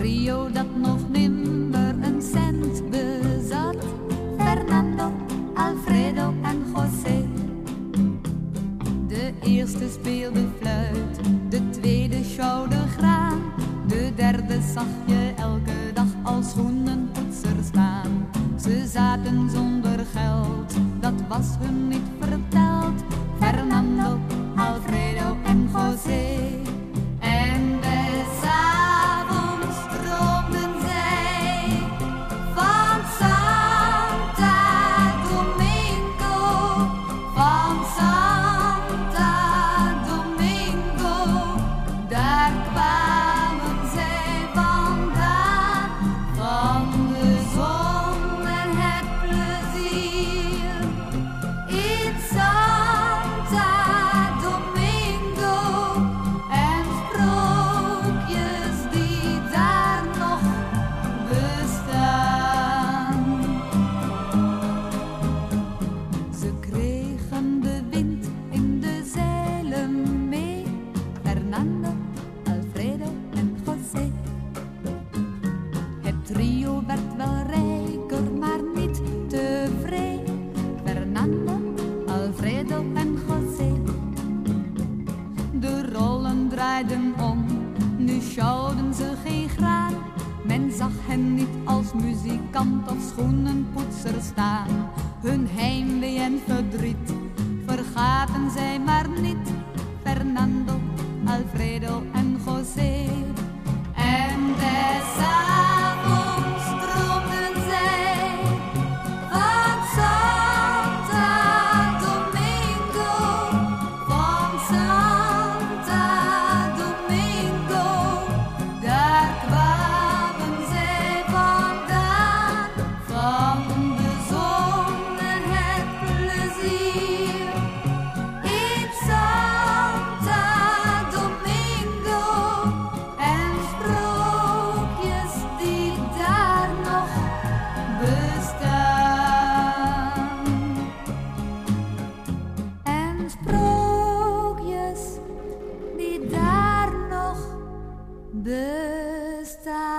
trio dat nog nimmer een cent bezat. Fernando, Alfredo en José. De eerste speelde fluit, de tweede sjouwde graan. De derde zag je elke dag als schoenenpoetser staan. Ze zaten zonder geld, dat was hun niet verteld. Nu sjouwden ze geen graan. Men zag hen niet als muzikant of schoenenpoetser staan. Hun heimwee en verdriet vergaten zij maar niet. Fernando, Alfredo en Best. star.